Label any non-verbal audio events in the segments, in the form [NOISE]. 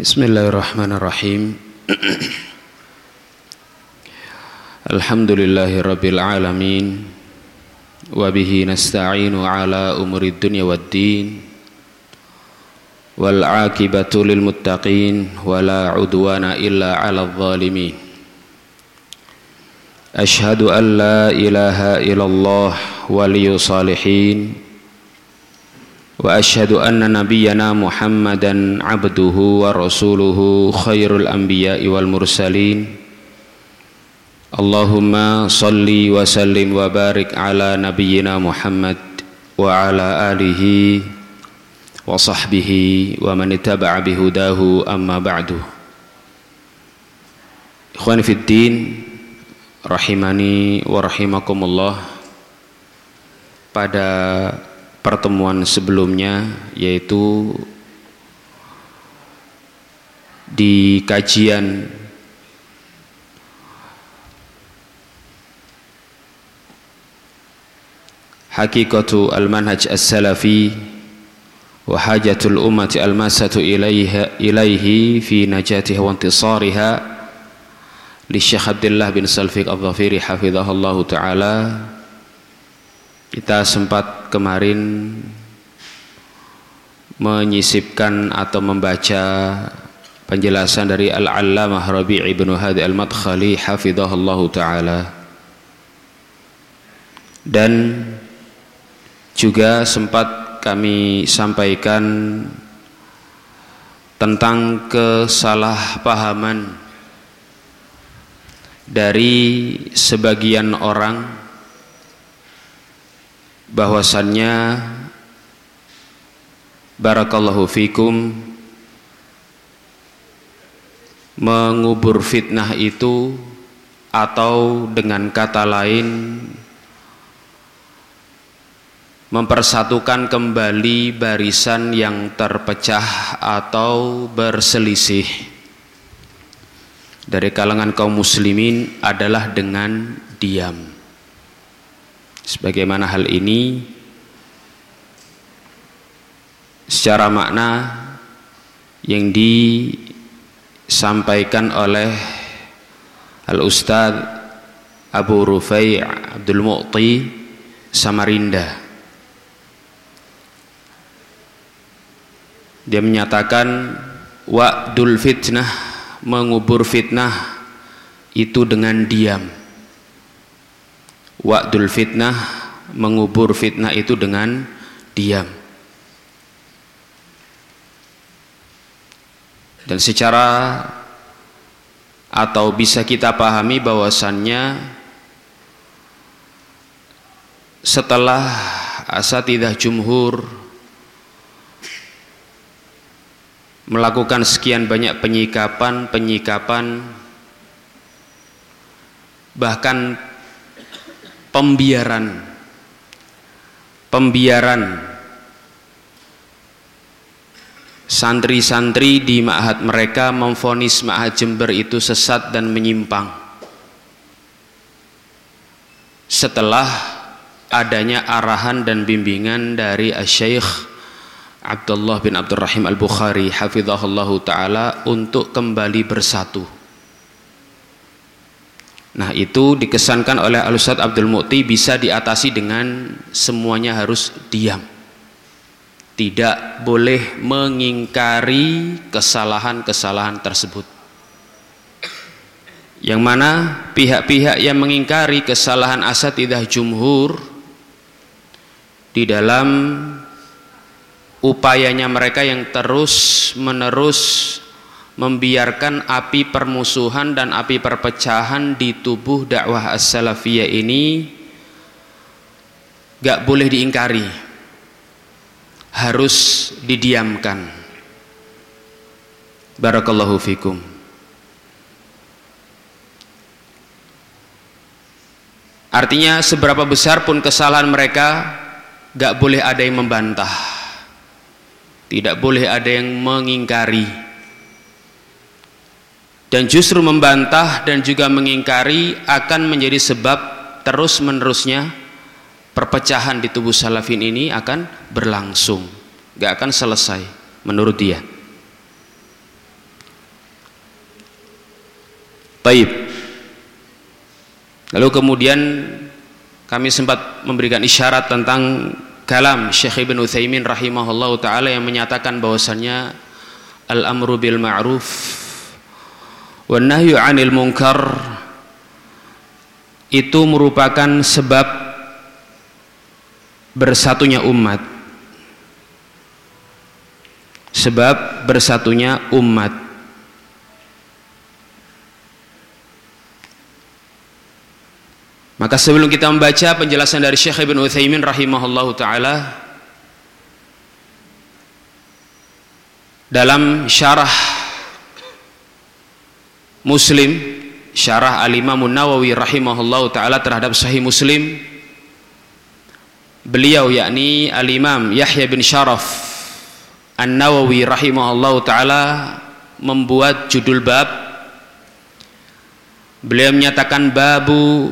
بسم الله الرحمن الرحيم. [CLEARS THROAT] الحمد لله رب العالمين وبه نستعين على أمور الدنيا والدين والعاقبة للمتقين ولا عدوان إلا على الظالمين. أشهد أن لا إله إلا الله ولي صالحين واشهد ان نبينا محمدا عبده ورسوله خير الانبياء والمرسلين اللهم صل وسلم وبارك على نبينا محمد وعلى اله وصحبه ومن اتبع بهداه اما بعد اخواني في الدين rahimani wa rahimakumullah pada pertemuan sebelumnya yaitu di kajian Hakikatu al-manhaj as-salafi wa hajatul ummati al-masatu ilaiha ilaihi fi najatiha wa intisariha li Syekh Abdullah bin Salfiq al-Dhafiri hafizahullah taala. Kita sempat kemarin menyisipkan atau membaca penjelasan dari Al-Allamah Rabi' ibn Hadi Al-Madkhali hafizahullah taala. Dan juga sempat kami sampaikan tentang kesalahpahaman dari sebagian orang bahwasannya barakallahu fikum mengubur fitnah itu atau dengan kata lain mempersatukan kembali barisan yang terpecah atau berselisih. Dari kalangan kaum muslimin adalah dengan diam sebagaimana hal ini secara makna yang disampaikan oleh Al-Ustadz Abu Rufai Abdul Mu'ti Samarinda. Dia menyatakan wa'dul fitnah mengubur fitnah itu dengan diam Wa'dul fitnah mengubur fitnah itu dengan diam. Dan secara atau bisa kita pahami bahwasannya setelah asatidah jumhur melakukan sekian banyak penyikapan-penyikapan bahkan pembiaran. Pembiaran. Santri-santri di ma'had mereka memfonis ma'had Jember itu sesat dan menyimpang. Setelah adanya arahan dan bimbingan dari Syekh Abdullah bin Abdurrahim Al-Bukhari hafizahullahu taala untuk kembali bersatu Nah itu dikesankan oleh Al-Ustaz Abdul Mu'ti bisa diatasi dengan semuanya harus diam. Tidak boleh mengingkari kesalahan-kesalahan tersebut. Yang mana pihak-pihak yang mengingkari kesalahan asatidah jumhur di dalam upayanya mereka yang terus menerus membiarkan api permusuhan dan api perpecahan di tubuh dakwah as-salafiyah ini gak boleh diingkari. Harus didiamkan. Barakallahu fikum. Artinya seberapa besar pun kesalahan mereka gak boleh ada yang membantah. Tidak boleh ada yang mengingkari dan justru membantah dan juga mengingkari akan menjadi sebab terus menerusnya perpecahan di tubuh salafin ini akan berlangsung gak akan selesai menurut dia Taib. Lalu kemudian kami sempat memberikan isyarat tentang kalam Syekh Ibn Uthaymin rahimahullah taala yang menyatakan bahwasannya al-amru bil ma'ruf wan nahyu 'anil munkar. Itu merupakan sebab bersatunya umat. Sebab bersatunya umat. Maka sebelum kita membaca penjelasan dari Syekh Ibn Uthaymin rahimahullah ta'ala dalam syarah Muslim syarah Al-Imam Nawawi rahimahullah ta'ala terhadap Sahih Muslim. Beliau yakni Al-Imam Yahya bin Sharaf An-Nawawi rahimahullah ta'ala membuat judul bab. Beliau menyatakan babu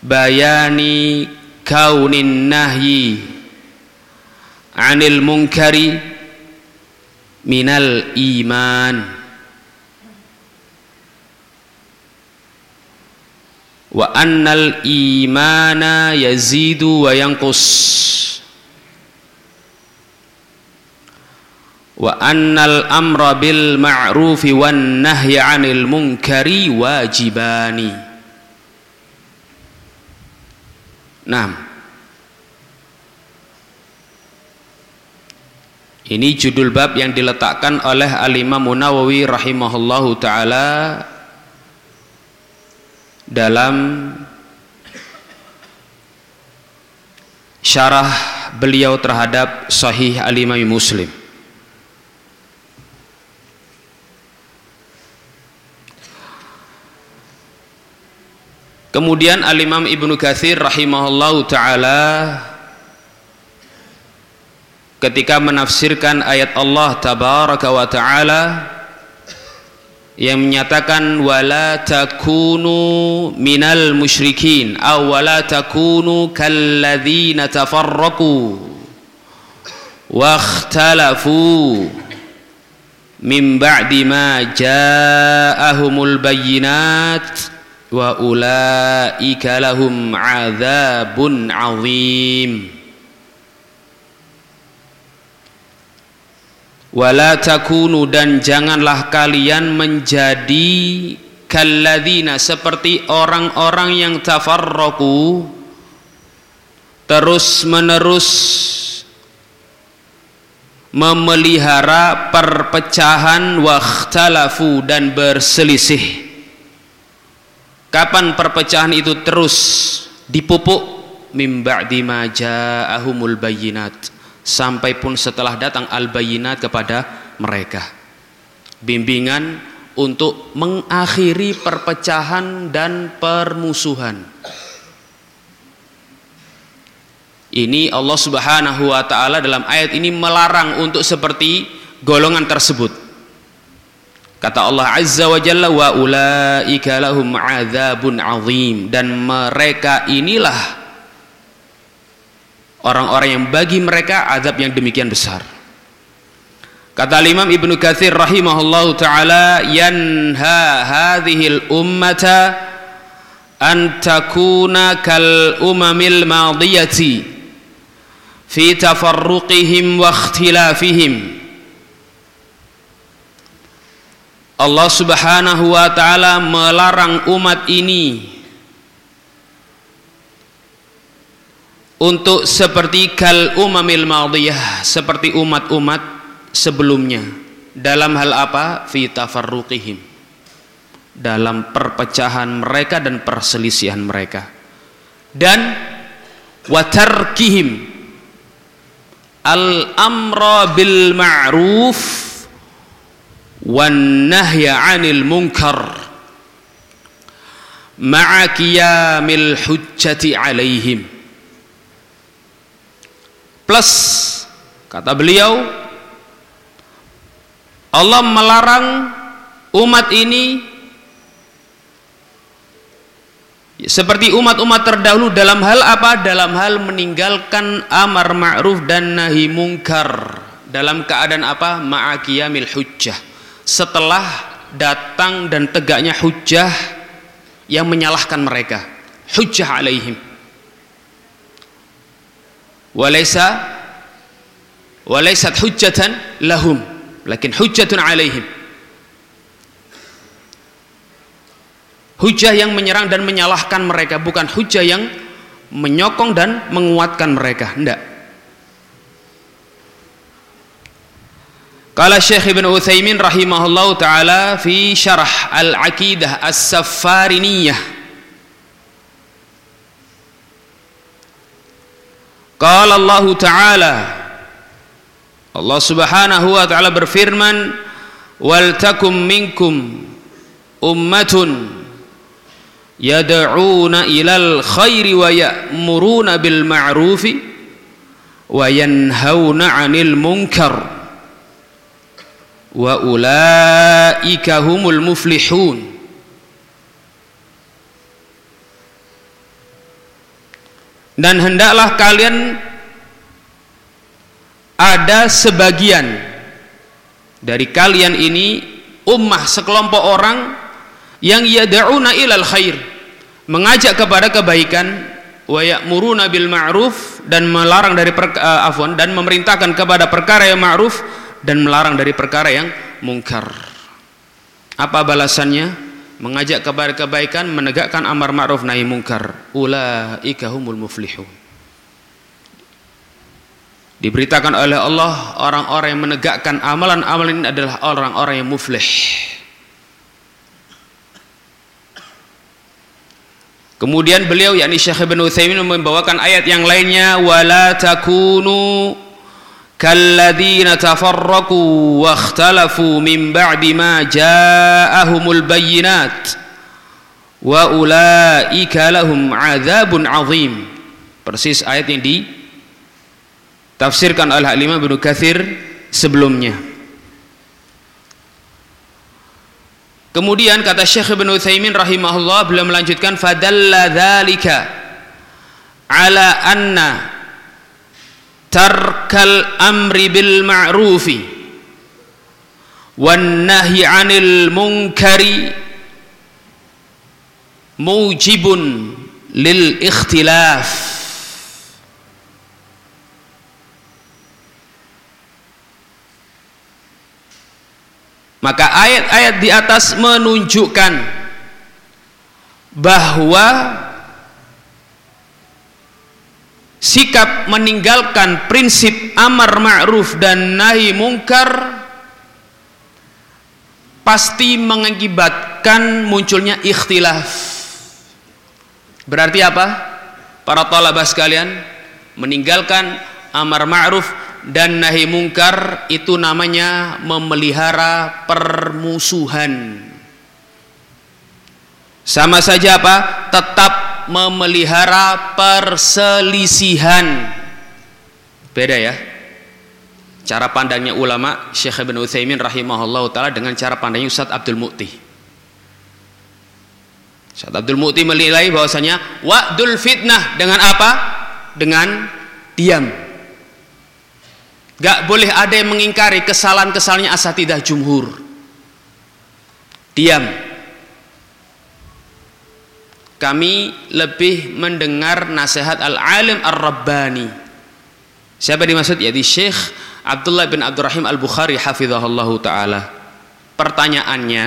bayani kaunin nahyi anil munkari minal iman wa annal imana yazidu wa yanqus. Wa annal amra bil ma'rufi wan nahyi 'anil munkari wajibani. Nah, ini judul bab yang diletakkan oleh Al-Imam Nawawi rahimahullahu taala dalam syarah beliau terhadap Sahih Al-Imam Muslim. Kemudian Al-Imam Ibnu Katsir rahimahullahu taala ketika menafsirkan ayat Allah tabaraka wa taala yang menyatakan wala takunu minal musyrikin aw wala takunu kalladzina tafarraqu wa ikhtalafu min ba'di ma ja'ahumul bayyinat wa ulaika lahum adzabun azim wala takunu dan janganlah kalian menjadi kalladzina seperti orang-orang yang tafarraqu terus menerus memelihara perpecahan wakhtalafu dan berselisih. Kapan perpecahan itu terus dipupuk? Mim ba'di ma ja'ahumul bayyinat sampai pun setelah datang al bayyinat kepada mereka. Bimbingan untuk mengakhiri perpecahan dan permusuhan. Ini Allah Subhanahu wa taala dalam ayat ini melarang untuk seperti golongan tersebut. Kata Allah Azza wa Jalla wa ulaika lahum adzabun azim dan mereka inilah orang-orang yang bagi mereka azab yang demikian besar. Kata Imam Ibnu Katsir rahimahullahu taala yanha hadhil ummata an takuna kal umamil madiyati fi tafarruqihim wa ikhtilafihim Allah Subhanahu wa taala melarang umat ini untuk seperti kal umamil madiyah seperti umat-umat sebelumnya. Dalam hal apa? Fi tafarruqihim. Dalam perpecahan mereka dan perselisihan mereka. Dan watarkihim al amra bil ma'ruf wan nahya 'anil munkar ma'a qiyamil hujjati 'alaihim plus kata beliau Allah melarang umat ini seperti umat-umat terdahulu dalam hal apa? Dalam hal meninggalkan amar ma'ruf dan nahi mungkar dalam keadaan apa? Ma'akiyamil hujjah setelah datang dan tegaknya hujah yang menyalahkan mereka hujjah alaihim walaysa walaysat hujjatan lahum. Lakin hujjatun alaihim. Hujah yang menyerang dan menyalahkan mereka bukan hujah yang menyokong dan menguatkan mereka. Tidak Qala Syekh Ibn Utsaimin rahimahullah taala fi syarah Al-Aqidah As-Saffariniyah قال الله تعالى الله سبحانه وتعالى برفرمن ولتكن منكم أمة يدعون إلى الخير ويأمرون بالمعروف وينهون عن المنكر وأولئك هم المفلحون. Dan hendaklah kalian ada sebagian dari kalian ini ummah sekelompok orang yang yad'una ilal khair mengajak kepada kebaikan wa ya'muruna bil ma'ruf dan melarang dari uh, afwan dan memerintahkan kepada perkara yang ma'ruf dan melarang dari perkara yang mungkar. Apa balasannya? Mengajak kepada kebaikan, menegakkan amar ma'ruf nahi mungkar. Ulaika humul muflihun. Diberitakan oleh Allah orang-orang yang menegakkan amalan-amalan ini adalah orang-orang yang muflih. Kemudian beliau yakni Syekh Ibn Utsaimin membawakan ayat yang lainnya wala takunu كالذين تفرقوا واختلفوا من بعد ما جاءهم البينات وأولئك لهم عذاب عظيم persis ayat yang ditafsirkan oleh Imam Ibnu Katsir sebelumnya Kemudian kata Syekh Ibn Utsaimin rahimahullah beliau melanjutkan fadalla dzalika ala anna tarkal amri bil ma'rufi wan nahi 'anil munkari mujibun lil ikhtilaf. Maka ayat-ayat di atas menunjukkan bahwa sikap meninggalkan prinsip amar ma'ruf dan nahi mungkar pasti mengakibatkan munculnya ikhtilaf. Berarti apa? Para talabah sekalian meninggalkan amar ma'ruf dan nahi mungkar itu namanya memelihara permusuhan. Sama saja apa? Tetap memelihara perselisihan. Beda ya. Cara pandangnya ulama Syekh Ibn Utsaimin rahimahullah taala dengan cara pandangnya Ustaz Abdul Mukti Ustaz Abdul Mukti menilai bahwasanya wa'dul fitnah dengan apa? dengan diam. Gak boleh ada yang mengingkari kesalahan-kesalahannya asatidah jumhur. Diam kami lebih mendengar nasihat al-alim ar-rabbani. Siapa dimaksud? Yaitu Syekh Abdullah bin Abdurrahim al-Bukhari hafizahullah ta'ala. Pertanyaannya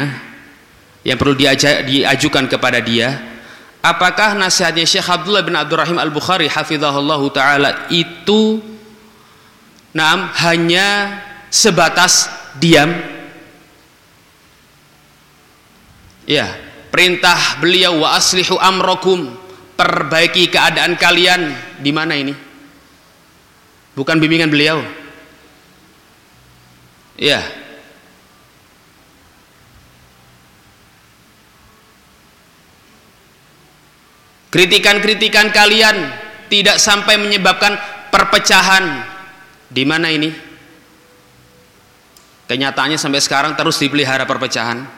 yang perlu diajukan kepada dia apakah nasihatnya Syekh Abdullah bin Abdurrahim al-Bukhari hafizahullah ta'ala itu nah, hanya sebatas diam? Ya perintah beliau wa aslihu amrokum perbaiki keadaan kalian. Di mana ini? Bukan bimbingan beliau. Ya kritikan-kritikan kalian tidak sampai menyebabkan perpecahan. Di mana ini? Kenyataannya sampai sekarang terus dipelihara perpecahan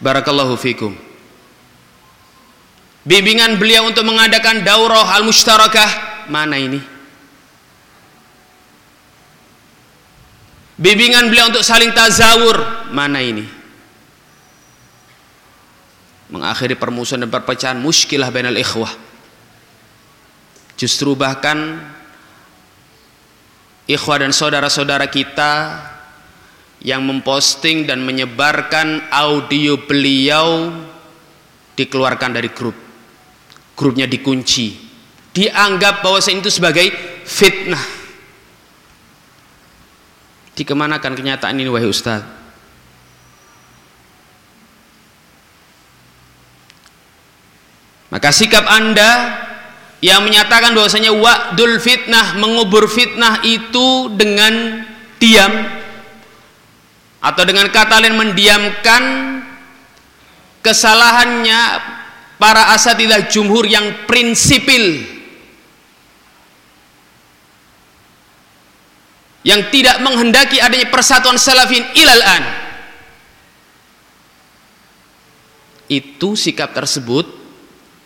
Barakallahu fikum. Bimbingan beliau untuk mengadakan daurah al-mushtarakah mana ini? bimbingan beliau untuk saling tazawur mana ini mengakhiri permusuhan dan perpecahan muskilah bainal ikhwah justru bahkan ikhwah dan saudara-saudara kita yang memposting dan menyebarkan audio beliau dikeluarkan dari grup. Grupnya dikunci. Dianggap bahwa itu sebagai fitnah. Dikemanakan kenyataan ini wahai Ustaz? Maka sikap anda yang menyatakan bahwasanya wa'dul fitnah mengubur fitnah itu dengan diam atau dengan kata lain mendiamkan kesalahannya para asatidah jumhur yang prinsipil. Yang tidak menghendaki adanya persatuan salafin ilal an. Itu sikap tersebut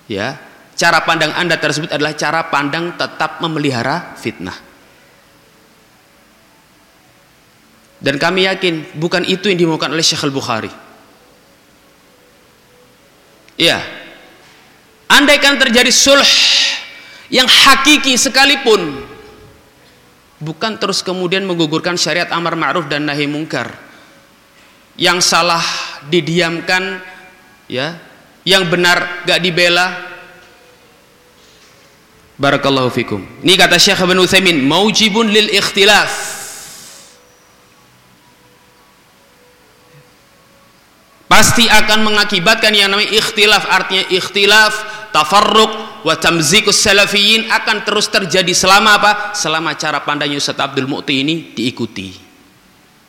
ya. Cara pandang anda tersebut adalah cara pandang tetap memelihara fitnah dan kami yakin bukan itu yang dimaukan oleh Syekh Al-Bukhari. Ya andaikan terjadi sulh yang hakiki sekalipun bukan terus kemudian menggugurkan syariat amar ma'ruf dan nahi mungkar. Yang salah didiamkan ya. Yang benar gak dibela. Barakallahu fikum. Ini kata Syekh Ibn Utsaimin maujibun lil ikhtilaf pasti akan mengakibatkan yang namanya ikhtilaf artinya ikhtilaf tafarruq wa tamzikus salafiyin akan terus terjadi selama apa? Selama cara pandangnya Ustaz Abdul Mu'ti ini diikuti.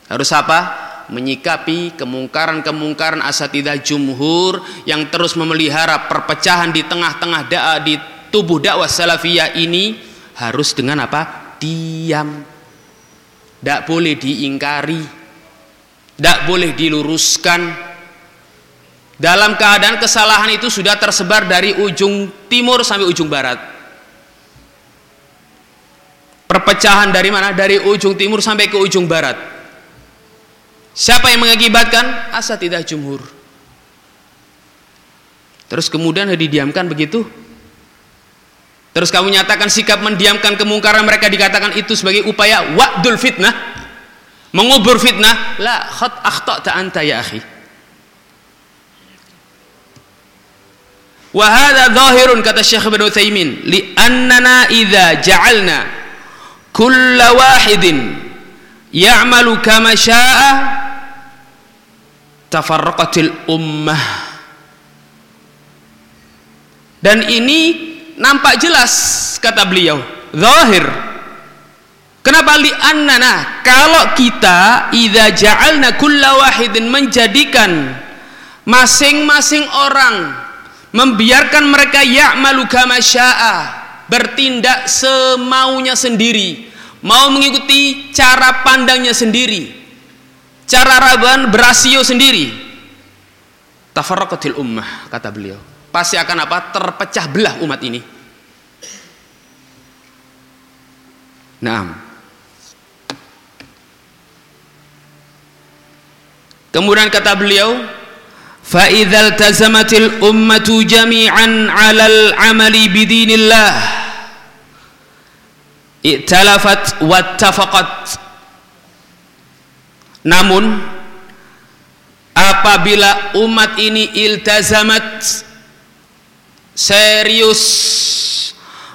Harus apa? Menyikapi kemungkaran-kemungkaran asatidah jumhur yang terus memelihara perpecahan di tengah-tengah dakwah di tubuh dakwah salafiyah ini harus dengan apa? Diam. Tidak boleh diingkari. Tidak boleh diluruskan dalam keadaan kesalahan itu sudah tersebar dari ujung timur sampai ujung barat. Perpecahan dari mana? Dari ujung timur sampai ke ujung barat. Siapa yang mengakibatkan? Asa tidak jumhur. Terus kemudian didiamkan begitu? Terus kamu nyatakan sikap mendiamkan kemungkaran mereka dikatakan itu sebagai upaya wa'dul fitnah, mengubur fitnah. La khat akhta'ta anta ya akhi. Wahada zahirun kata Syekh Ibn Utsaimin, li'annana idza ja'alna kulla wahidin ya'malu kama syaa tafarraqatil ummah. Dan ini nampak jelas kata beliau, zahir. Kenapa li'annana? Kalau kita idza ja'alna kulla wahidin menjadikan masing-masing orang membiarkan mereka ya'malu kama bertindak semaunya sendiri. Mau mengikuti cara pandangnya sendiri. Cara raban berasio sendiri. Tafarraqatil ummah kata beliau. Pasti akan apa? Terpecah belah umat ini. Naam. Kemudian kata beliau فإذا التزمت الأمة جميعا على العمل بدين الله ائتلفت واتفقت namun apabila umat ini iltazamat serius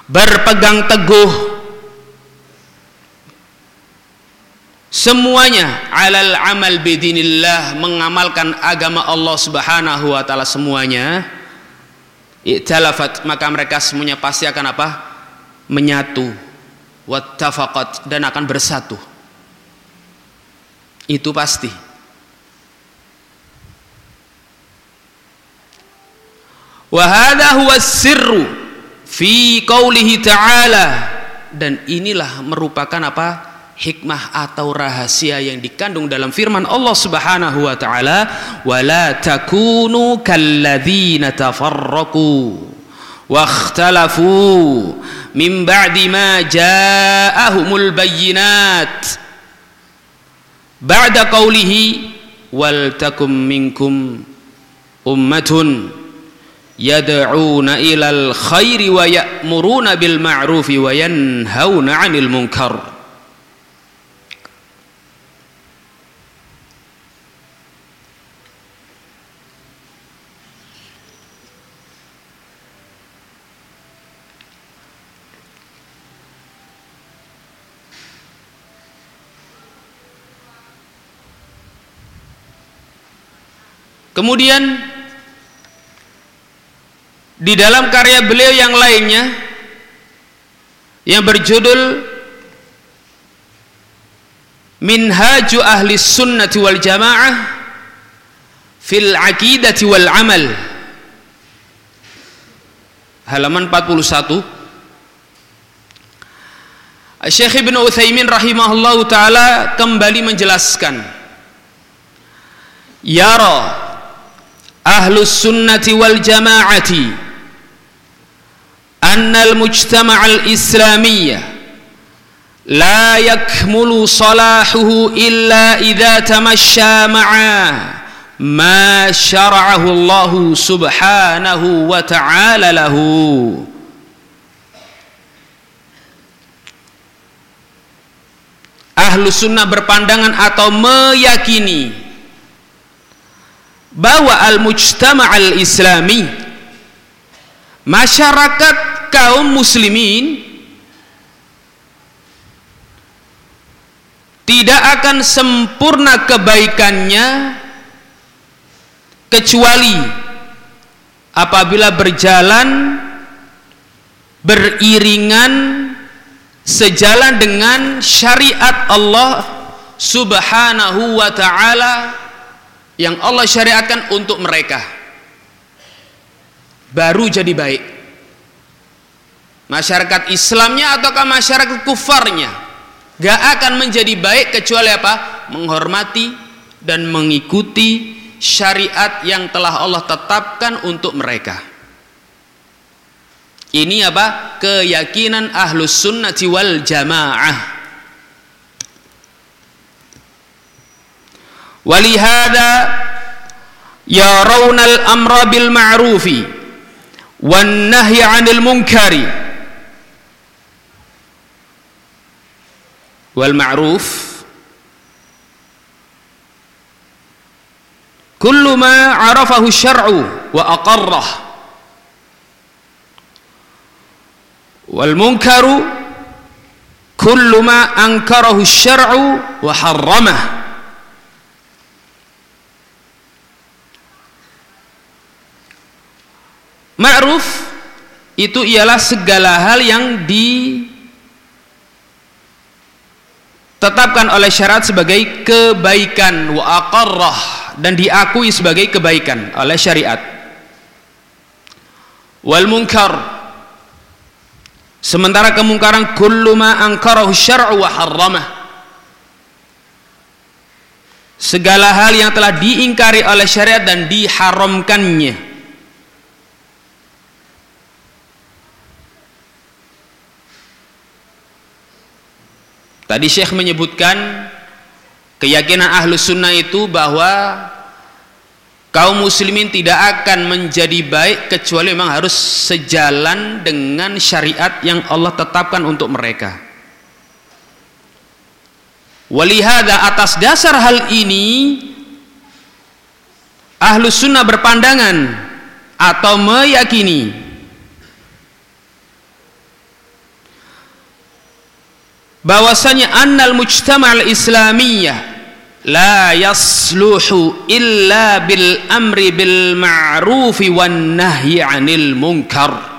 berpegang teguh semuanya alal amal bidinillah mengamalkan agama Allah Subhanahu wa taala semuanya. I'talafat maka mereka semuanya pasti akan apa? Menyatu wattafaqat dan akan bersatu. Itu pasti. Wa hadha huwa sirru fi qaulihi ta'ala. Dan inilah merupakan apa hikmah atau rahasia yang dikandung dalam firman Allah Subhanahu wa taala wala takunu kalladzina tafarraqu wakhtalafu min ba'di ma ja'ahumul bayyinat. Ba'da qawlihi wal takum minkum ummatun yad'una ilal khairi wa ya'muruna bil ma'rufi Kemudian di dalam karya beliau yang lainnya yang berjudul Minhaju Ahli Sunnati wal Jamaah fil Aqidati wal Amal. Halaman 41 Syekh Ibn Uthaymin rahimahullah taala kembali menjelaskan yara ahlus sunnati wal jama'ati. Anna al mujtama' al islamiyya la yakmulu salahuhu illa idza tamashsha ma'a ma syara'ahu Allah subhanahu wa ta'ala lahu. Ahlu sunnah berpandangan atau meyakini bahwa al-mujtama' al-islami. Masyarakat kaum muslimin tidak akan sempurna kebaikannya kecuali apabila berjalan beriringan sejalan dengan syariat Allah Subhanahu wa taala yang Allah syariatkan untuk mereka. Baru jadi baik. Masyarakat Islamnya ataukah masyarakat kufarnya? Gak akan menjadi baik kecuali apa? Menghormati dan mengikuti syariat yang telah Allah tetapkan untuk mereka. Ini apa? Keyakinan ahlus sunnati wal jamaah ولهذا يرون الأمر بالمعروف والنهي عن المنكر. والمعروف كل ما عرفه الشرع وأقره. والمنكر كل ما أنكره الشرع وحرمه. Ma'ruf itu ialah segala hal yang ditetapkan oleh syarat sebagai kebaikan. Wa aqarrah dan diakui sebagai kebaikan oleh syariat. Wal munkar sementara kemungkaran kullu ma ankarahu syar'u wa harramah. Segala hal yang telah diingkari oleh syariat dan diharamkannya Tadi Syekh menyebutkan keyakinan ahlu sunnah itu bahwa kaum muslimin tidak akan menjadi baik kecuali memang harus sejalan dengan syariat yang Allah tetapkan untuk mereka. Walihada atas dasar hal ini ahlu sunnah berpandangan atau meyakini bahwasanya annal mujtama' al-islamiyah la yasluhu illa bil amri bil ma'rufi wan nahyi 'anil munkar.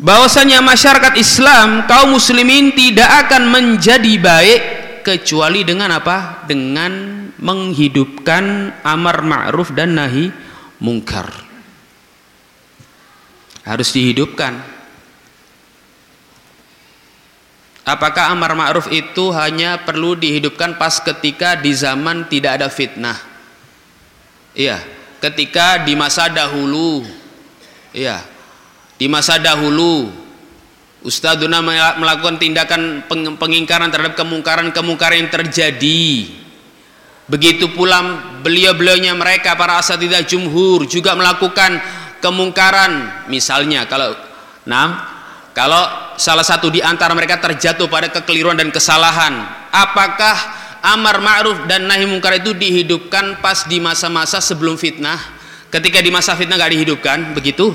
Bahwasanya masyarakat Islam kaum muslimin tidak akan menjadi baik kecuali dengan apa? dengan menghidupkan amar ma'ruf dan nahi mungkar harus dihidupkan Apakah amar ma'ruf itu hanya perlu dihidupkan pas ketika di zaman tidak ada fitnah? Iya, ketika di masa dahulu. Iya. Di masa dahulu Ustadzuna melakukan tindakan pengingkaran terhadap kemungkaran-kemungkaran yang terjadi. Begitu pula beliau-beliaunya mereka para asatidah jumhur juga melakukan kemungkaran. Misalnya kalau nah, kalau salah satu di antara mereka terjatuh pada kekeliruan dan kesalahan, apakah amar ma'ruf dan nahi mungkar itu dihidupkan pas di masa-masa sebelum fitnah? Ketika di masa fitnah gak dihidupkan, begitu?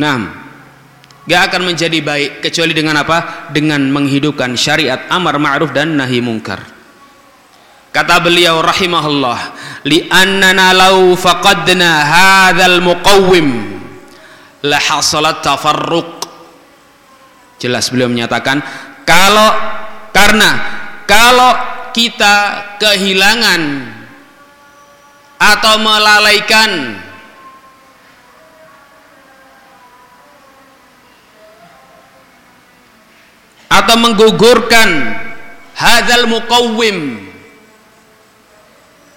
Nah, gak akan menjadi baik kecuali dengan apa? Dengan menghidupkan syariat amar ma'ruf dan nahi mungkar. Kata beliau rahimahullah, "Li'annana law faqadna hadzal muqawwim la hasalat tafarruq." Jelas beliau menyatakan, kalau karena kalau kita kehilangan atau melalaikan atau menggugurkan hadzal muqawwim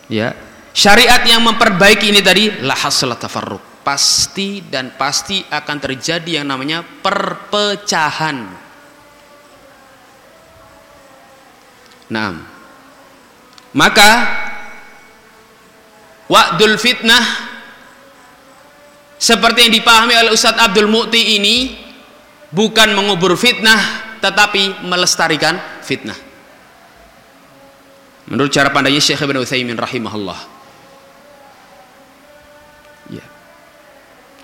ya syariat yang memperbaiki ini tadi la hasala tafarruq pasti dan pasti akan terjadi yang namanya perpecahan nah maka wa'dul fitnah seperti yang dipahami oleh Ustadz Abdul Mu'ti ini bukan mengubur fitnah tetapi melestarikan fitnah. Menurut cara pandangnya Syekh Ibn Utsaimin rahimahullah.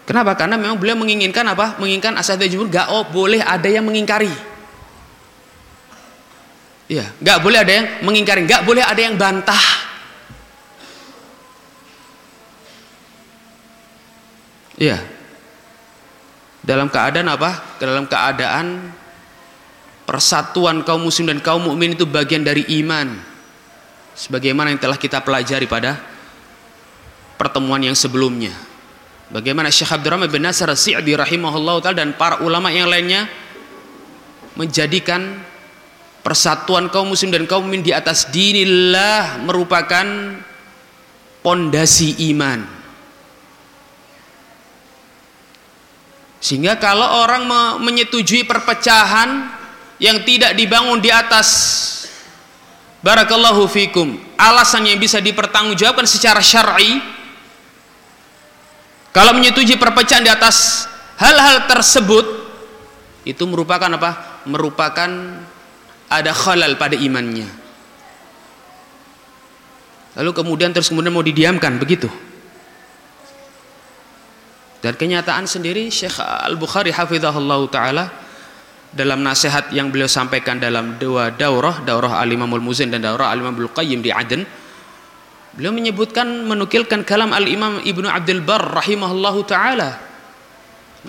Kenapa? Karena memang beliau menginginkan apa? Menginginkan asal jumhur gak oh, boleh ada yang mengingkari. Ya, gak boleh ada yang mengingkari, gak boleh ada yang bantah. Iya. Dalam keadaan apa? Dalam keadaan persatuan kaum muslim dan kaum mukmin itu bagian dari iman sebagaimana yang telah kita pelajari pada pertemuan yang sebelumnya bagaimana Syekh Abdurrahman bin Nasir As-Sa'di rahimahullah taala dan para ulama yang lainnya menjadikan persatuan kaum muslim dan kaum mukmin di atas dinillah merupakan pondasi iman. Sehingga kalau orang menyetujui perpecahan yang tidak dibangun di atas barakallahu fikum alasan yang bisa dipertanggungjawabkan secara syar'i kalau menyetujui perpecahan di atas hal-hal tersebut itu merupakan apa? merupakan ada khalal pada imannya lalu kemudian terus kemudian mau didiamkan begitu dan kenyataan sendiri Syekh Al-Bukhari hafizahullah ta'ala dalam nasihat yang beliau sampaikan dalam dua daurah, daurah Al-Imamul Muzin dan daurah Al-Imamul Qayyim di Aden. Beliau menyebutkan menukilkan kalam Al-Imam Ibnu Abdul Bar rahimahullahu taala.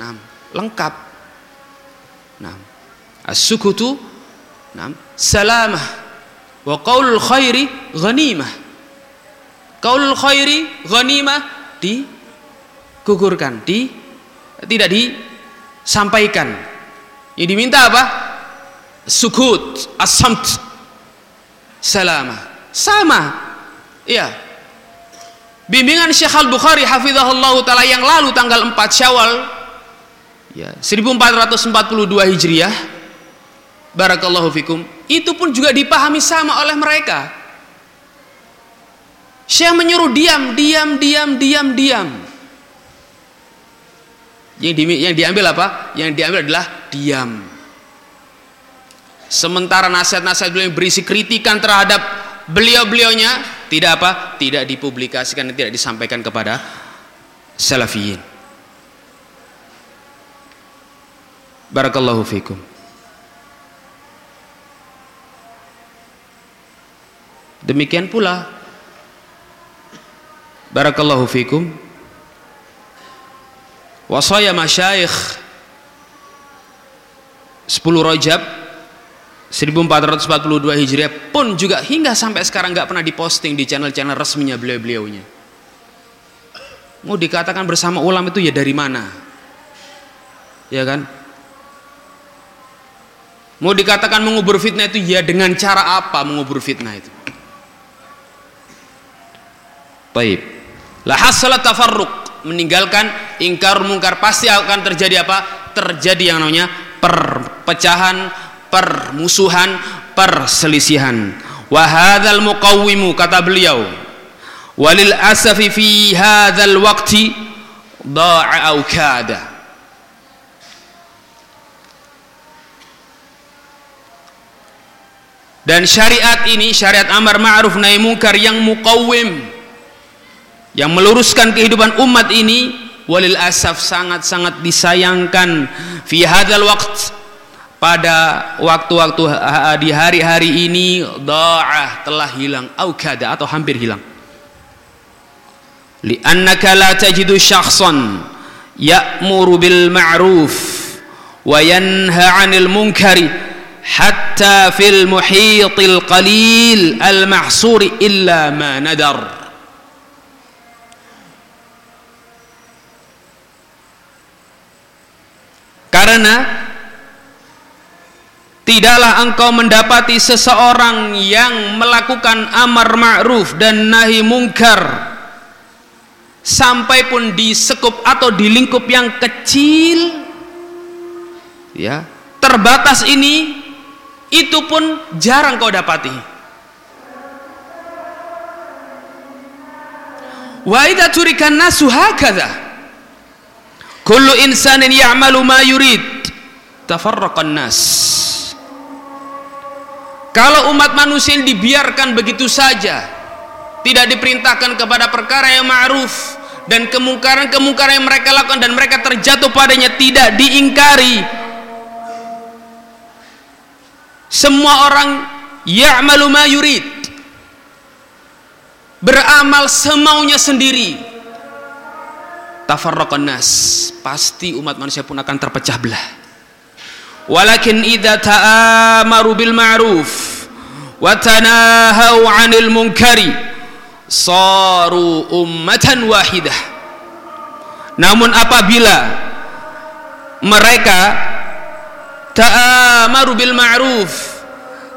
Nah, lengkap. Nah, as-sukutu nah, salamah wa qaulul khairi ghanimah. Qaulul khairi ghanimah digugurkan, di tidak disampaikan yang diminta apa? Sukut, asamt, salama. Sama. Iya. Bimbingan Syekh Al-Bukhari hafizahullah taala yang lalu tanggal 4 Syawal ya 1442 Hijriah. Barakallahu fikum. Itu pun juga dipahami sama oleh mereka. Syekh menyuruh diam, diam, diam, diam, diam. Yang, di, yang diambil apa? Yang diambil adalah diam. Sementara nasihat-nasihat beliau yang berisi kritikan terhadap beliau-beliaunya tidak apa? Tidak dipublikasikan dan tidak disampaikan kepada salafiyin. Barakallahu fikum. Demikian pula Barakallahu fikum wasaya masyayikh 10 Rajab 1442 Hijriah pun juga hingga sampai sekarang nggak pernah diposting di channel-channel resminya beliau-beliaunya. Mau dikatakan bersama ulama itu ya dari mana? Ya kan? Mau dikatakan mengubur fitnah itu ya dengan cara apa mengubur fitnah itu? Baik. La hasalat tafarruq. Meninggalkan ingkar mungkar pasti akan terjadi apa? Terjadi yang namanya perpecahan permusuhan perselisihan. Wa hadzal muqawwimu kata beliau. Walil asafi fi hadzal waqti da'a au kada dan syariat ini syariat amar ma'ruf nahi mungkar yang muqawwim yang meluruskan kehidupan umat ini walil asaf sangat-sangat disayangkan. Fi hadzal waqt pada waktu-waktu di hari-hari ini da'ah telah hilang au kada atau hampir hilang. Li'annaka la tajidu syakhsan ya'muru bil ma'ruf wa yanha 'anil munkari hatta fil muhitil qalil al mahsuri illa ma nadar. Karena Tidaklah engkau mendapati seseorang yang melakukan amar ma'ruf dan nahi mungkar sampai pun di sekup atau di lingkup yang kecil. Ya terbatas ini itu pun jarang kau dapati. Wa idza turikan nasu hakadha. Kullu insanin ya'malu ma yurid. Tafarraqan nas kalau umat manusia dibiarkan begitu saja, tidak diperintahkan kepada perkara yang ma'ruf dan kemungkaran-kemungkaran yang mereka lakukan dan mereka terjatuh padanya tidak diingkari. Semua orang ya'malu ma yurid. Beramal semaunya sendiri. Tafarraqan nas, pasti umat manusia pun akan terpecah belah walakin idza ta'amaru bil ma'ruf wa tanahau 'anil munkari saru ummatan wahidah. Namun apabila mereka ta'amaru bil ma'ruf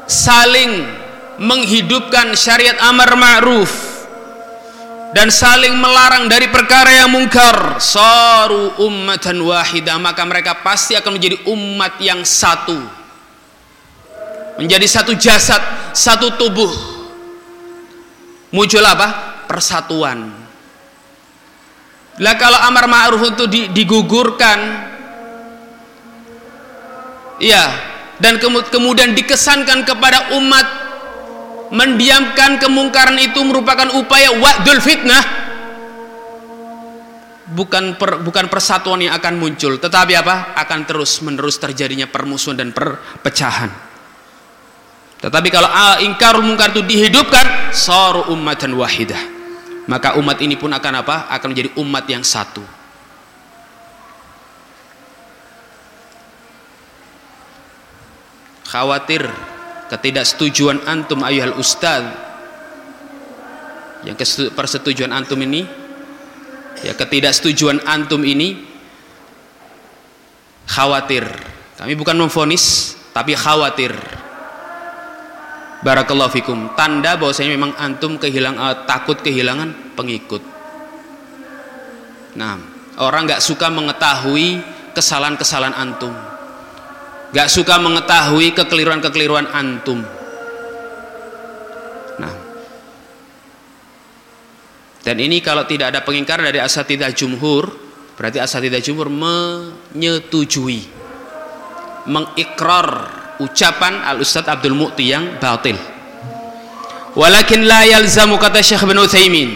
saling menghidupkan syariat amar ma'ruf dan saling melarang dari perkara yang mungkar saru ummatan wahidah maka mereka pasti akan menjadi umat yang satu menjadi satu jasad, satu tubuh. Muncul apa? Persatuan. Lah kalau amar ma'ruf itu digugurkan, iya, dan kemudian dikesankan kepada umat mendiamkan kemungkaran itu merupakan upaya wa'dul fitnah bukan per, bukan persatuan yang akan muncul tetapi apa akan terus menerus terjadinya permusuhan dan perpecahan tetapi kalau ingkar mungkar itu dihidupkan, saru ummatan wahidah. Maka umat ini pun akan apa? Akan menjadi umat yang satu. Khawatir ketidaksetujuan antum ayuhal ustaz. Yang persetujuan antum ini ya ketidaksetujuan antum ini khawatir. Kami bukan memfonis tapi khawatir Barakallahu fikum. Tanda bahwasanya memang antum kehilang uh, takut kehilangan pengikut. Nah, orang nggak suka mengetahui kesalahan-kesalahan antum. Gak suka mengetahui kekeliruan-kekeliruan antum. Nah. Dan ini kalau tidak ada pengingkar dari asatidah jumhur, berarti asatidah jumhur menyetujui, mengikrar ucapan al Ustaz Abdul Mu'ti yang batil walakin la yalzamu kata Syekh bin Utsaimin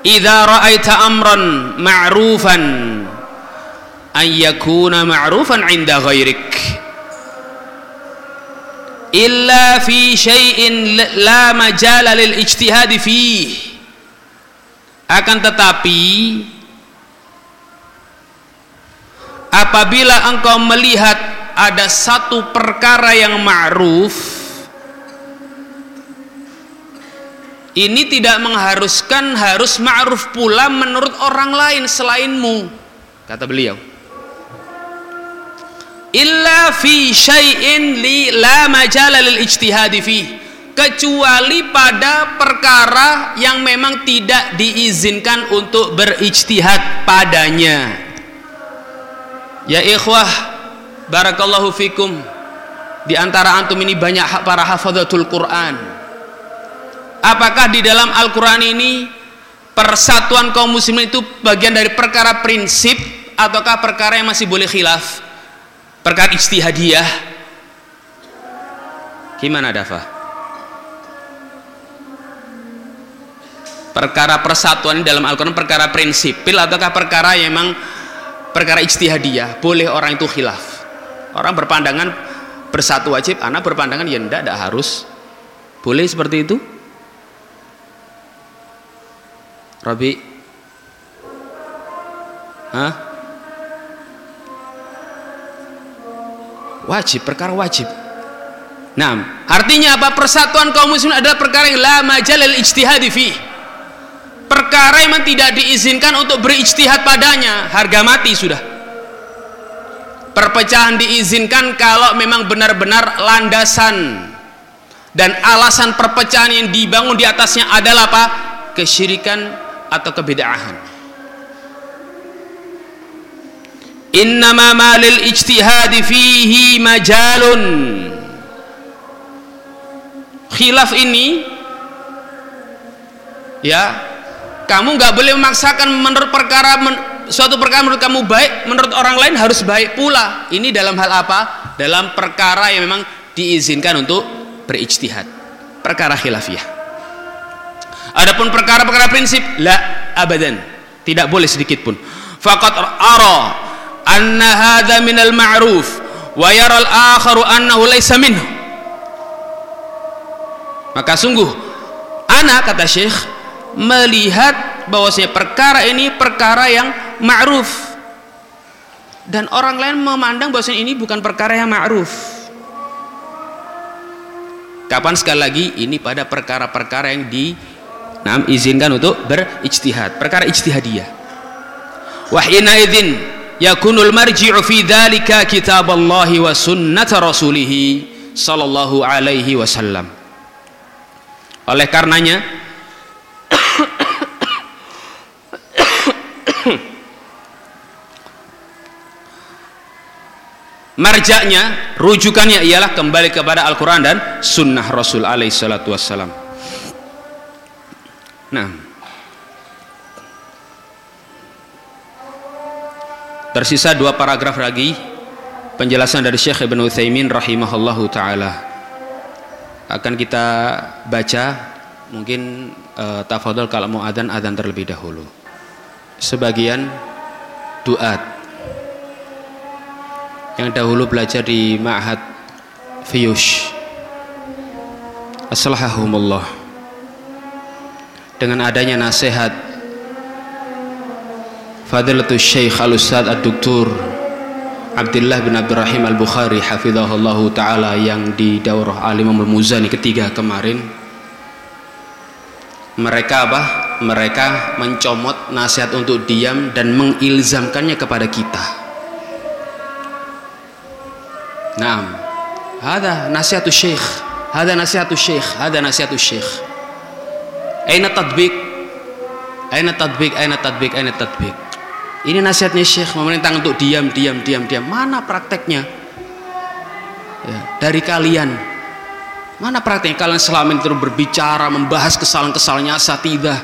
idza ra'aita amran ma'rufan an yakuna ma'rufan 'inda ghairik illa fi syai'in la majala lil ijtihad fih. Akan tetapi apabila engkau melihat ada satu perkara yang ma'ruf ini tidak mengharuskan harus ma'ruf pula menurut orang lain selainmu kata beliau illa fi syai'in li la majala lil ijtihadi fi. Kecuali pada perkara yang memang tidak diizinkan untuk berijtihad padanya. Ya ikhwah barakallahu fikum. Di antara antum ini banyak para hafadhatul Quran. Apakah di dalam Al-Quran ini persatuan kaum muslimin itu bagian dari perkara prinsip ataukah perkara yang masih boleh khilaf perkara ijtihadiyah gimana Dafa perkara persatuan dalam Al-Quran perkara prinsipil ataukah perkara yang memang perkara ijtihadiyah boleh orang itu khilaf. Orang berpandangan bersatu wajib anak berpandangan ya tidak tidak harus. Boleh seperti itu? Rabi? Hah? Wajib, perkara wajib. Nah, artinya apa? Persatuan kaum muslimin adalah perkara yang la majalil ijtihadi fi. Perkara yang tidak diizinkan untuk berijtihad padanya, harga mati sudah. Perpecahan diizinkan kalau memang benar-benar landasan dan alasan perpecahan yang dibangun di atasnya adalah apa? Kesyirikan atau kebedaan innama malil ijtihadi fihi majalun. Khilaf ini ya kamu nggak boleh memaksakan menurut perkara men, suatu perkara menurut kamu baik menurut orang lain harus baik pula. Ini dalam hal apa? Dalam perkara yang memang diizinkan untuk berijtihad. Perkara khilafiyah. Adapun perkara-perkara prinsip la abadan, tidak boleh sedikit pun. Faqat ara anna hadza minal ma'ruf wa yara al-akharu annahu laysa minhu. Maka sungguh ana kata Syekh melihat bahwasanya perkara ini perkara yang ma'ruf dan orang lain memandang bahwasanya ini bukan perkara yang ma'ruf. Kapan sekali lagi ini pada perkara-perkara yang di Nah, izinkan untuk berijtihad, perkara ijtihadiyah. Wa hina idzin yakunul marji'u fi dzalika Allah wa sunnata rasulih sallallahu alaihi wasallam. Oleh karenanya [COUGHS] marjaknya, rujukannya ialah kembali kepada Al-Quran dan Sunnah Rasul alaihi salatu wassalam. Nah, tersisa dua paragraf lagi. Penjelasan dari Syekh Ibn Uthaymin rahimahullahu taala. Akan kita baca. Mungkin uh, tafadhol kalau mau adzan adzan terlebih dahulu. Sebagian duat. Yang dahulu belajar di Ma'had Fiyush. Aslahahumullah. Dengan adanya nasihat Fadilatul Syekh Al-Ustaz Ad-Duktur Abdullah bin Abdurrahim Al-Bukhari hafizahullah taala yang di daurah Alimul Muzani ketiga kemarin mereka apa? mereka mencomot nasihat untuk diam dan mengilzamkannya kepada kita Naam Hada nasihatul syekh Hada nasihatul syekh Hada nasihatul syekh Aina tadbik? Aina tadbik? Aina tadbik? Aina tadbik? Ini nasihatnya Syekh memerintah untuk diam, diam, diam, diam. Mana prakteknya? Ya, dari kalian. Mana prakteknya kalian selama ini terus berbicara, membahas kesalahan-kesalahannya asatidah.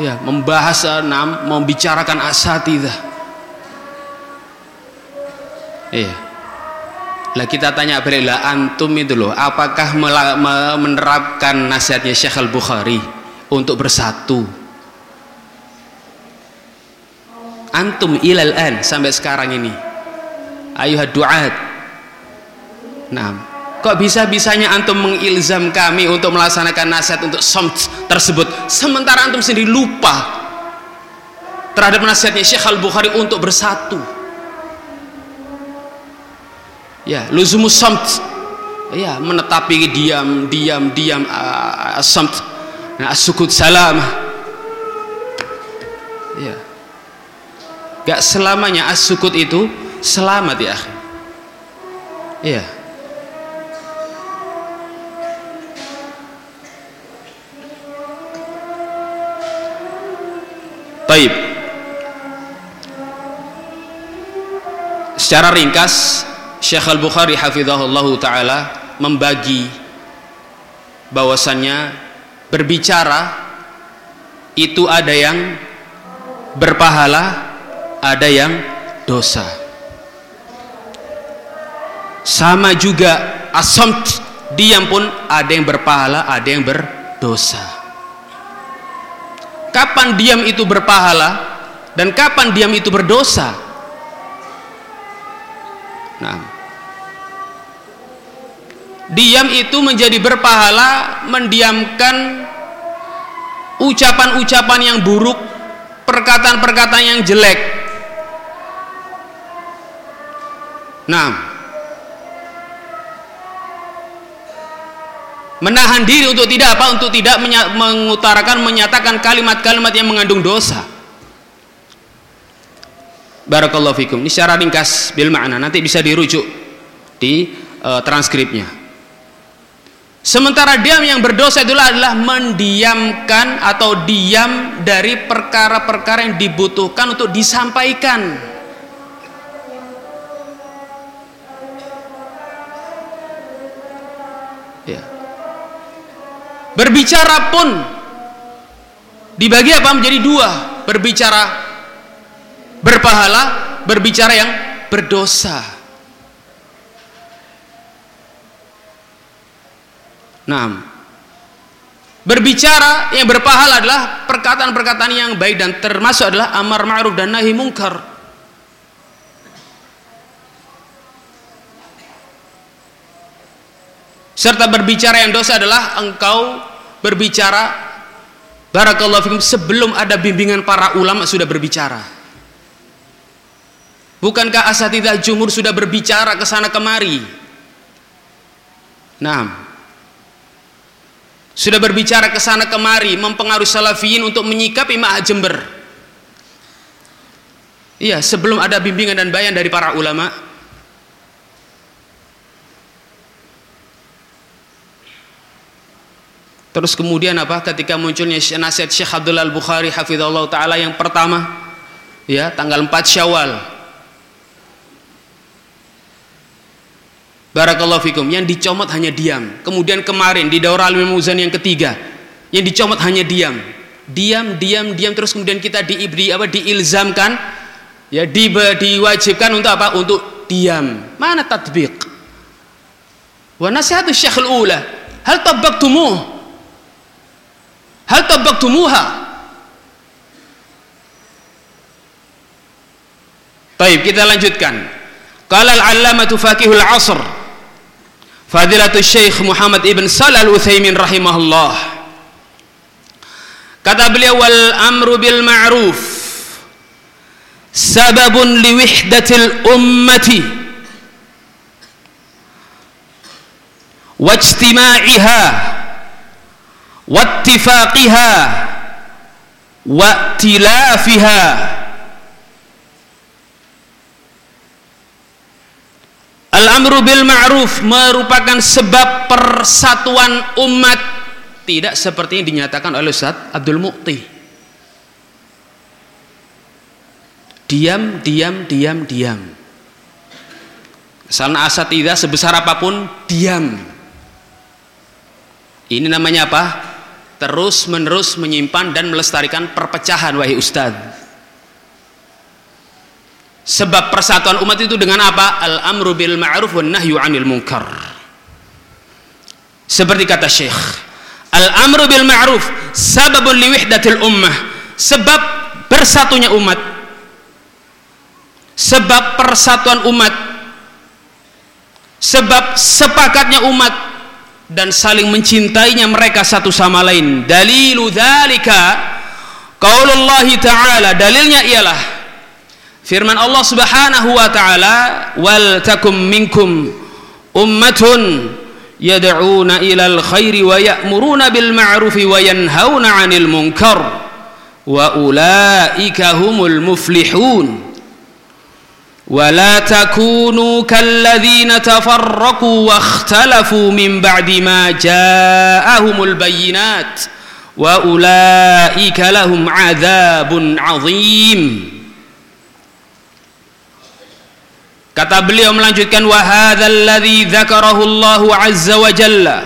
Ya, membahas enam, membicarakan asatidah. Iya. Lah kita tanya berilah antum itu loh, apakah menerapkan nasihatnya Syekh Al-Bukhari? untuk bersatu antum ilal an sampai sekarang ini. Ayuhad duat. Nah kok bisa-bisanya antum mengilzam kami untuk melaksanakan nasihat untuk somt tersebut? Sementara antum sendiri lupa terhadap nasihatnya Syekh Al-Bukhari untuk bersatu. Ya luzumus somt ya menetapi diam diam diam uh, somt Nah, sukut salam. gak selamanya as-sukut itu selamat ya iya. Baik. Secara ringkas, Syekh Al-Bukhari hafizahullah taala membagi bahwasannya berbicara itu ada yang berpahala ada yang dosa. Sama juga asamt diam pun ada yang berpahala, ada yang berdosa. Kapan diam itu berpahala dan kapan diam itu berdosa? Nah, diam itu menjadi berpahala mendiamkan ucapan-ucapan yang buruk, perkataan-perkataan yang jelek. Nah, menahan diri untuk tidak apa? Untuk tidak mengutarakan, menyatakan kalimat-kalimat yang mengandung dosa. Barakallahu fikum. Ini secara ringkas bil makna nanti bisa dirujuk di uh, transkripnya. Sementara diam yang berdosa itulah adalah mendiamkan atau diam dari perkara-perkara yang dibutuhkan untuk disampaikan. Berbicara pun dibagi apa menjadi dua, berbicara berpahala, berbicara yang berdosa. Nah, berbicara yang berpahala adalah perkataan-perkataan yang baik dan termasuk adalah amar ma'ruf dan nahi mungkar. Serta berbicara yang dosa adalah engkau berbicara barakallahu fikum sebelum ada bimbingan para ulama sudah berbicara. Bukankah asatidah jumhur sudah berbicara ke sana kemari? Nah, sudah berbicara ke sana kemari mempengaruhi salafiyin untuk menyikapi ma'ah Jember iya sebelum ada bimbingan dan bayan dari para ulama terus kemudian apa ketika munculnya nasihat Syekh Abdul Al-Bukhari hafizallahu taala yang pertama ya tanggal 4 Syawal Barakallahu fikum. Yang dicomot hanya diam. Kemudian kemarin di daurah al muzan yang ketiga, yang dicomot hanya diam. Diam, diam, diam terus kemudian kita diibri apa diilzamkan ya di, diwajibkan untuk apa? Untuk diam. Mana tatbiq? Wa nasihatu syekh ula hal tabaktumuh? هل طبقتموها؟ طيب kita lanjutkan. قال العلامة فاكه العصر فضيلة الشيخ محمد ابن صلاح الوثيمين رحمه الله. kata beliau والأمر بالمعروف سبب لوحدة الأمة واجتماعها. Wattifaqiha wa'tilafiha Al-amru bil ma'ruf merupakan sebab persatuan umat tidak seperti yang dinyatakan oleh Ustaz Abdul Mukti. Diam, diam, diam, diam. Misalnya tidak sebesar apa pun diam. Ini namanya apa? Terus menerus menyimpan dan melestarikan perpecahan wahai Ustaz. Sebab persatuan umat itu dengan apa? Al-amru bil ma'ruf wa nahyu 'anil munkar. Seperti kata Syekh, al-amru bil ma'ruf sababun li wihdatil ummah. Sebab bersatunya umat. Sebab persatuan umat. Sebab sepakatnya umat dan saling mencintainya mereka satu sama lain. Dalilu dzalika qaulullah ta'ala dalilnya ialah Firman Allah Subhanahu wa taala, "Wal takum minkum ummatun yad'una ilal khairi wa ya'muruna bil ma'rufi wa yanhauna 'anil munkar wa ulaika humul muflihun." ولا تكونوا كالذين تفرقوا واختلفوا من بعد ما جاءهم البينات ulaika lahum adzabun azim kata beliau melanjutkan wa hadzal ladzi dzakarahu Allah azza wa jalla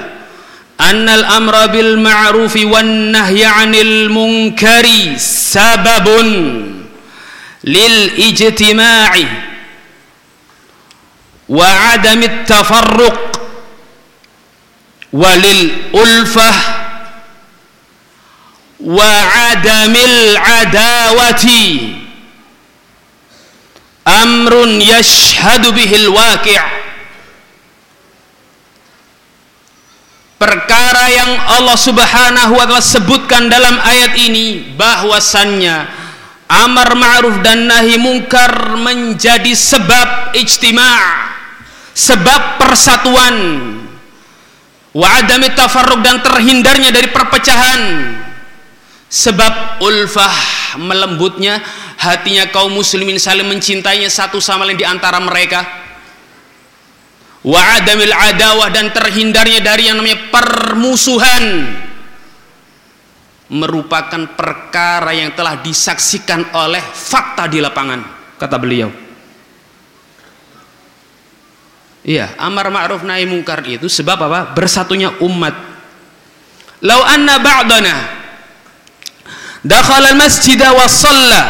anna al-amra bil ma'ruf wan nahyi 'anil munkari sababun lil ijtima'i wa 'adami at-tafarruq walil ulfah wa adamil adawati amrun yashhadu bihil waqi' perkara yang Allah Subhanahu wa taala sebutkan dalam ayat ini bahwasannya amar ma'ruf dan nahi mungkar menjadi sebab ijtima' sebab persatuan wa adami tafarruq dan terhindarnya dari perpecahan. Sebab ulfah melembutnya hatinya kaum muslimin saling mencintainya satu sama lain di antara mereka. Wa adamil adawah dan terhindarnya dari yang namanya permusuhan merupakan perkara yang telah disaksikan oleh fakta di lapangan kata beliau iya amar ma'ruf nahi mungkar itu sebab apa? Bersatunya umat. Lau anna ba'dana dakhala al-masjid wa shalla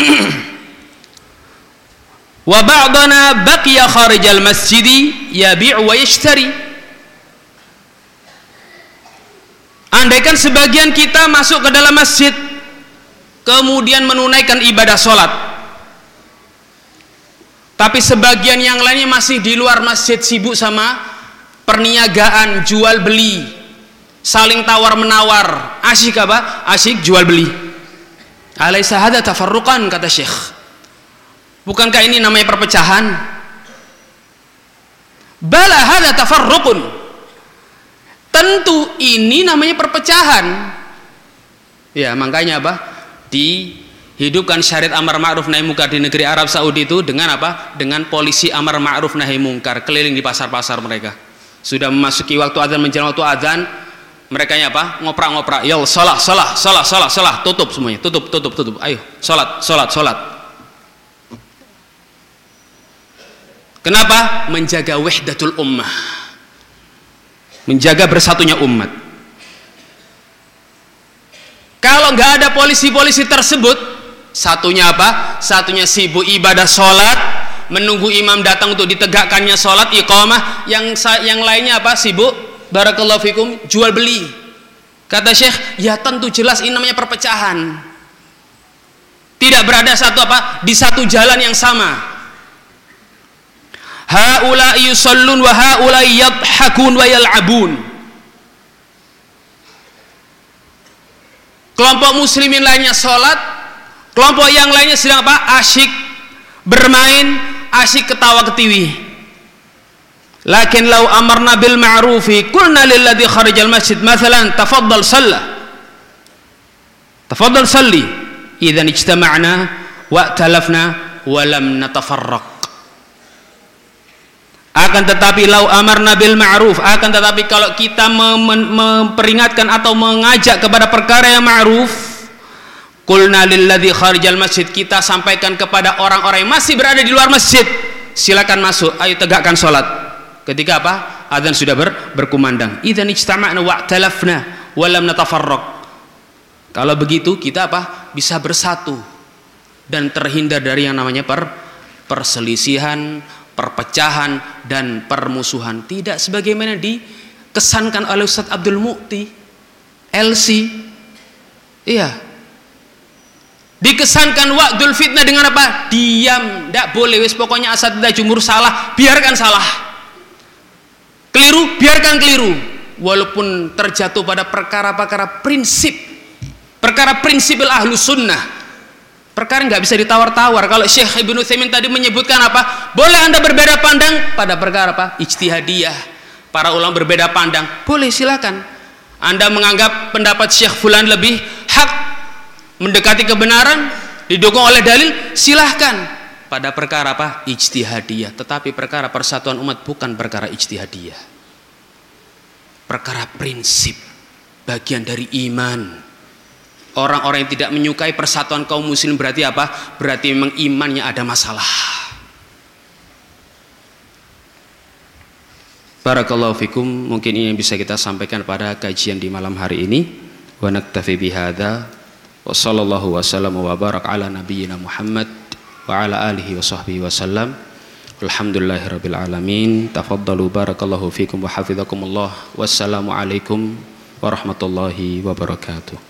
[CLEARS THROAT] wa ba'dana baqiya kharij al-masjid yabi'u wa yashtari. Andaikan sebagian kita masuk ke dalam masjid kemudian menunaikan ibadah sholat tapi sebagian yang lainnya masih di luar masjid sibuk sama perniagaan jual beli saling tawar menawar. Asyik apa? Asyik jual beli. Alaisa hada tafarruqan kata syekh. Bukankah ini namanya perpecahan? Bala hada tafarruqun. Tentu ini namanya perpecahan. Ya makanya apa dihidupkan syariat amar ma'ruf nahi mungkar di negeri Arab Saudi itu dengan apa? Dengan polisi amar ma'ruf nahi mungkar keliling di pasar-pasar mereka. Sudah memasuki waktu adzan menjelang waktu adzan mereka apa? Ngoprak-ngoprak ya salah salah salah salah salah tutup semuanya tutup tutup tutup. Ayo salat salat salat kenapa? Menjaga wahdatul ummah. Menjaga bersatunya umat. Kalau nggak ada polisi-polisi tersebut satunya apa? Satunya sibuk ibadah salat menunggu imam datang untuk ditegakkannya salat iqamah. Yang yang lainnya apa? Sibuk? Barakallahu fikum jual beli. Kata syekh ya tentu jelas ini namanya perpecahan. Tidak berada satu apa? Di satu jalan yang sama. Haula yusallun wa haula yadhakun wa yal'abun. Kelompok muslimin lainnya sholat kelompok yang lainnya sedang apa asyik bermain asyik ketawa ketiwi Lakin lau amarna bil ma'rufi kulna lilladhi kharijal masjid mathalan tafaddal salla. Tafaddal salli. Idzan ijtama'na wa talafna wa lam natafarraq. Akan tetapi lau amarna bil ma'ruf, akan tetapi kalau kita memperingatkan atau mengajak kepada perkara yang ma'ruf, kulna lilladhi kharijal masjid, kita sampaikan kepada orang-orang yang masih berada di luar masjid, silakan masuk, ayo tegakkan salat ketika apa? Adzan sudah ber, berkumandang. Idzan ijtama'na wa lam natafarraq. Kalau begitu kita apa? Bisa bersatu dan terhindar dari yang namanya per perselisihan perpecahan dan permusuhan. Tidak sebagaimana dikesankan oleh Ustaz Abdul Mukti LC iya dikesankan wakdul fitnah dengan apa? Diam. Tidak boleh wis pokoknya asal tidak jumur salah biarkan salah. Keliru biarkan keliru. Walaupun terjatuh pada perkara-perkara prinsip perkara prinsip ahlu sunnah. Perkara nggak bisa ditawar-tawar. Kalau Syekh Ibnu Utsaimin tadi menyebutkan apa? Boleh anda berbeda pandang pada perkara apa? Ijtihadiyah. Para ulama berbeda pandang. Boleh silakan. Anda menganggap pendapat Syekh Fulan lebih hak mendekati kebenaran didukung oleh dalil silahkan pada perkara apa? Ijtihadiyah. Tetapi perkara persatuan umat bukan perkara ijtihadiyah. Perkara prinsip. bagian dari iman. Orang-orang yang tidak menyukai persatuan kaum muslim berarti apa? Berarti memang imannya ada masalah. Barakallahu fikum. Mungkin ini yang bisa kita sampaikan pada kajian di malam hari ini. Wa naktafi bihadza. Wa sallallahu wa sallam wa barak ala nabiyyina Muhammad wa ala alihi wa sahbihi wasallam. Alhamdulillahirabbil alamin. Tafaddalu barakallahu fikum wa hafizakumullah. Wassalamu alaikum warahmatullahi wabarakatuh.